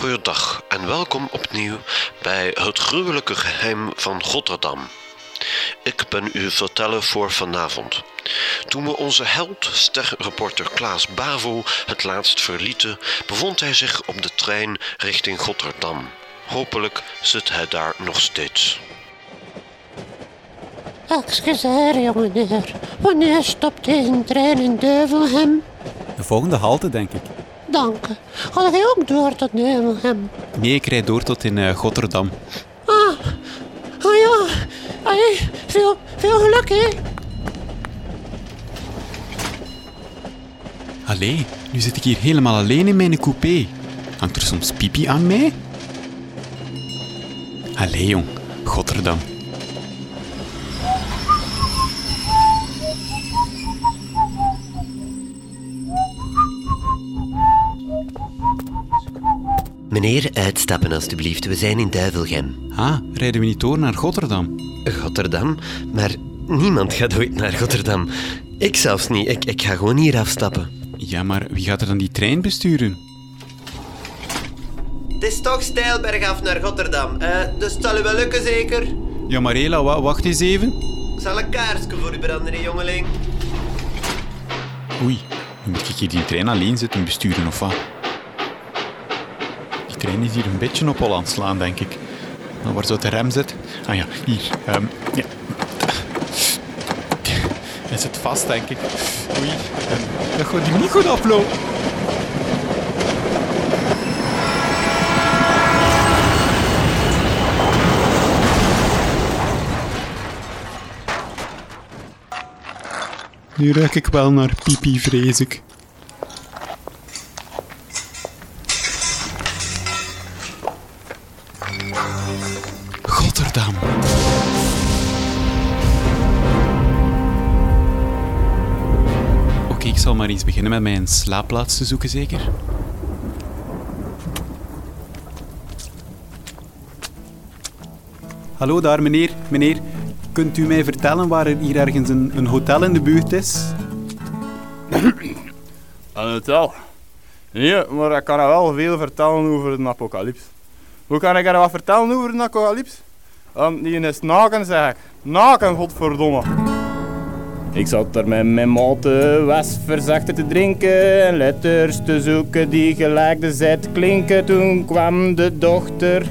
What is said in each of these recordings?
Goeiedag en welkom opnieuw bij Het Gruwelijke Geheim van Rotterdam. Ik ben uw verteller voor vanavond. Toen we onze held, sterreporter Klaas Bavo, het laatst verlieten, bevond hij zich op de trein richting Rotterdam. Hopelijk zit hij daar nog steeds. Excuseer, jongeneer. Wanneer stopt deze trein in Duivelhem? De volgende halte, denk ik. Dank. Ga jij ook door tot Duivelhem? Nee, ik rijd door tot in uh, Rotterdam. Ah, ah ja. Allee, veel, veel geluk, hè. Allee, nu zit ik hier helemaal alleen in mijn coupé. Hangt er soms pipi aan mij? Allee, jong. Rotterdam. Meneer, uitstappen alstublieft. We zijn in Duivelgem. Ah, rijden we niet door naar Rotterdam? Rotterdam? Maar niemand gaat ooit naar Rotterdam. Ik zelfs niet. Ik, ik ga gewoon hier afstappen. Ja, maar wie gaat er dan die trein besturen? Het is toch steil bergaf naar Rotterdam. Uh, dus het zal u wel lukken, zeker? Ja, Marela, wa wacht eens even. Ik zal een kaarsje voor u branden, jongeling. Oei, moet ik hier die trein alleen zitten besturen, of wat? Die trein is hier een beetje op Holland slaan, denk ik. Maar waar zou de rem zitten? Ah ja, hier. Um, ja. Hij zit vast, denk ik. Oei, um, dat gaat niet goed aflopen. Nu ruik ik wel naar pipi, vrees ik. Oké, ik zal maar eens beginnen met mijn slaapplaats te zoeken, zeker? Hallo daar, meneer. Meneer, kunt u mij vertellen waar er hier ergens een, een hotel in de buurt is? Een hotel? Nee, maar ik kan er wel veel vertellen over de apocalyps. Hoe kan ik er wat vertellen over de apocalyps? Um, die is naken, zeg ik. Naken, godverdomme. Ik zat er met mijn maten wasverzachter te drinken en letters te zoeken die gelijk de zet klinken. Toen kwam de dochter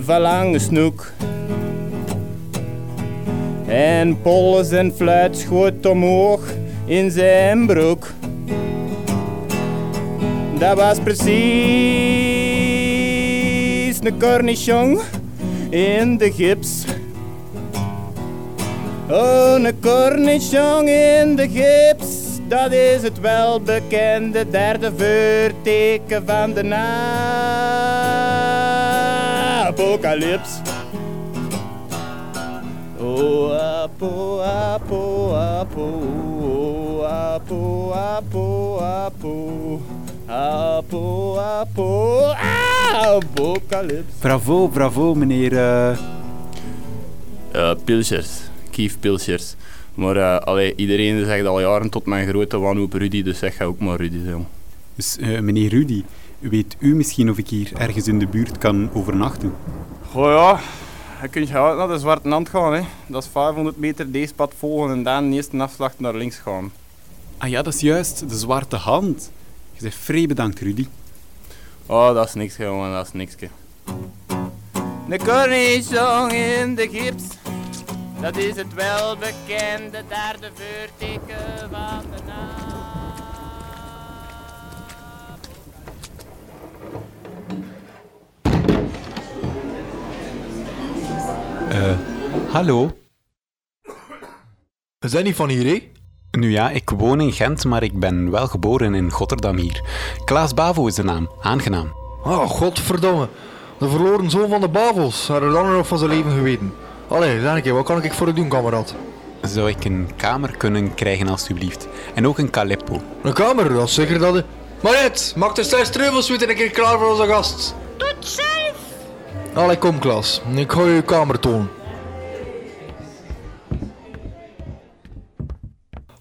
van Lange Snoek. En polles en fluit schoot omhoog in zijn broek. Dat was precies een cornichon in de gips. Oh, een cornichon in de gips. Dat is het welbekende derde voorteken van de apocalyps. Oh, apo, apo, apo, apo, apo, apo, apo, apo, apocalyps. Bravo, bravo, meneer. Uh... Uh, Pilchers, Kief Pilchers. Maar uh, allee, iedereen zegt al jaren tot mijn grote wanhoop Rudy, dus zeg ga ook maar Rudy zijn. Dus uh, meneer Rudy, weet u misschien of ik hier ergens in de buurt kan overnachten? Goh ja, je kunt gewoon naar de Zwarte Hand gaan. Hè. Dat is 500 meter deze pad volgen en dan de eerste afslag naar links gaan. Ah ja, dat is juist, de Zwarte Hand. Je bent vrij bedankt, Rudy. Oh, dat is niks gewoon, dat is niks. De cornichon in de gips. Dat is het welbekende derde voorteken van de naam. Uh, hallo? We zijn niet van hier, hè? Nu ja, ik woon in Gent, maar ik ben wel geboren in Rotterdam hier. Klaas Bavo is de naam. Aangenaam. Oh, godverdomme. De verloren zoon van de Bavos. Had er dan nog van zijn leven geweten. Allee, zeg een keer, wat kan ik voor u doen, kamerad? Zou ik een kamer kunnen krijgen, alstublieft? En ook een Calippo. Een kamer? Dat is zeker dat... Mariet, maak de zes treuvels en een keer klaar voor onze gast. Het zelf. Allee, kom Klaas. Ik ga je je kamer tonen.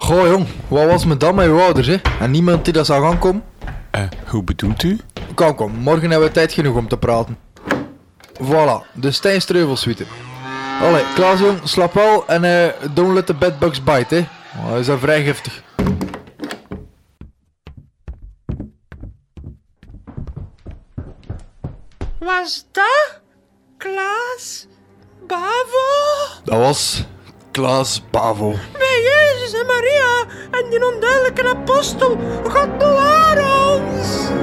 Goh jong, wat was met dan met uw ouders hè? En niemand die dat zou gaan komen? Uh, hoe bedoelt u? Kom, kom, morgen hebben we tijd genoeg om te praten. Voilà, de Stijn Streuvelsuite. Allee, Klaas jong, slap wel en eh don't let the bedbugs bite, hè. Oh, dat is dat vrij giftig. Was dat? Klaas? Bavo? Dat was Klaas Bavo. Jezus en Maria en die onduidelijke apostel. God bewaar ons!